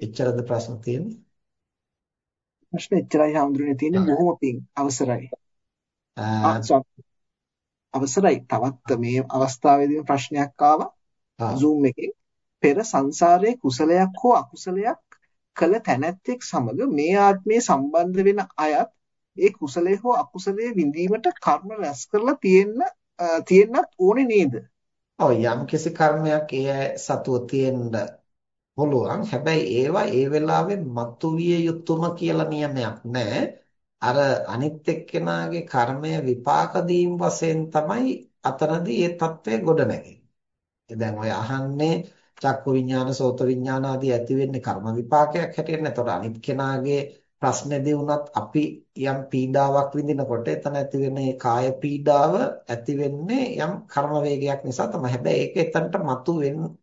එච්චරද ප්‍රශ්න තියෙන්නේ? ප්‍රශ්න එච්චරයි හඳුරන්නේ තියෙන්නේ. බොහොම පිං. අවසරයි. අවසරයි. තවත් මේ අවස්ථාවේදී ප්‍රශ්නයක් ආවා. Zoom එකේ. පෙර සංසාරයේ කුසලයක් හෝ අකුසලයක් කළ තැනැත්තෙක් සමග මේ ආත්මයේ සම්බන්ධ වෙන අයත් ඒ කුසලයේ හෝ අකුසලයේ විඳීමට කර්ම රැස් කරලා තියෙන්න තියෙන්නත් ඕනේ නේද? ඔව් යම්කිසි කර්මයක් ඒ සතුව තියෙන්න පුළුවන්. හැබැයි ඒවා ඒ වෙලාවේ මතුවිය යුතුම කියලා නියමයක් නැහැ. අර අනිත් එක්කෙනාගේ කර්මය විපාක දීම් වශයෙන් තමයි අතරදී ඒ తත්වය ගොඩනැගෙන්නේ. දැන් ඔය අහන්නේ චක්කු විඥාන, සෝත විඥාන ආදී ඇති වෙන්නේ කර්ම විපාකයක් හැටියට. එතකොට අනිත් කෙනාගේ ප්‍රශ්නේදී වුණත් අපි යම් පීඩාවක් විඳිනකොට එතන ඇති වෙන කාය පීඩාව ඇති වෙන්නේ යම් කර්ම වේගයක් නිසා තමයි. හැබැයි ඒක එතනට මතු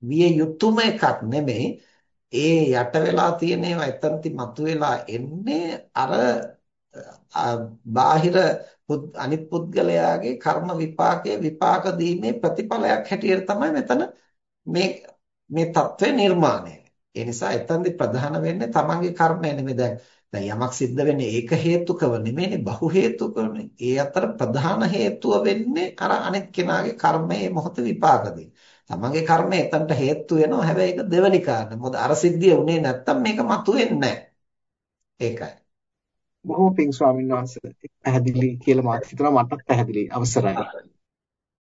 විය යුතුම එකක් නෙමෙයි. ඒ යට වෙලා තියෙන ඒවා එතනති මතු වෙලා එන්නේ අර බාහිර අනිත් පුද්ගලයාගේ කර්ම විපාකයේ විපාක දීමේ ප්‍රතිඵලයක් හැටියට තමයි මෙතන මේ මේ తත්වය නිර්මාණය. ඒ නිසා එතනදි ප්‍රධාන වෙන්නේ තමන්ගේ කර්මය නෙමෙයි දැන් දැන් යමක් සිද්ධ වෙන්නේ ඒක හේතුකව නෙමෙයිනේ බහු හේතුකවනේ. ඒ අතර ප්‍රධාන හේතුව වෙන්නේ අර අනිත් කෙනාගේ කර්මයේ මොහොත විපාක දෙන. තමන්ගේ කර්මය එතනට හේතු වෙනවා. හැබැයි ඒක දෙවනි කාරණා. මොකද අර සිද්ධිය උනේ නැත්තම් මේක මතුවෙන්නේ නැහැ. ඒකයි. බොහොම පිං ස්වාමීන් වහන්සේ පැහැදිලි කියලා මාත් හිතනවා මටත් පැහැදිලි අවසරයි.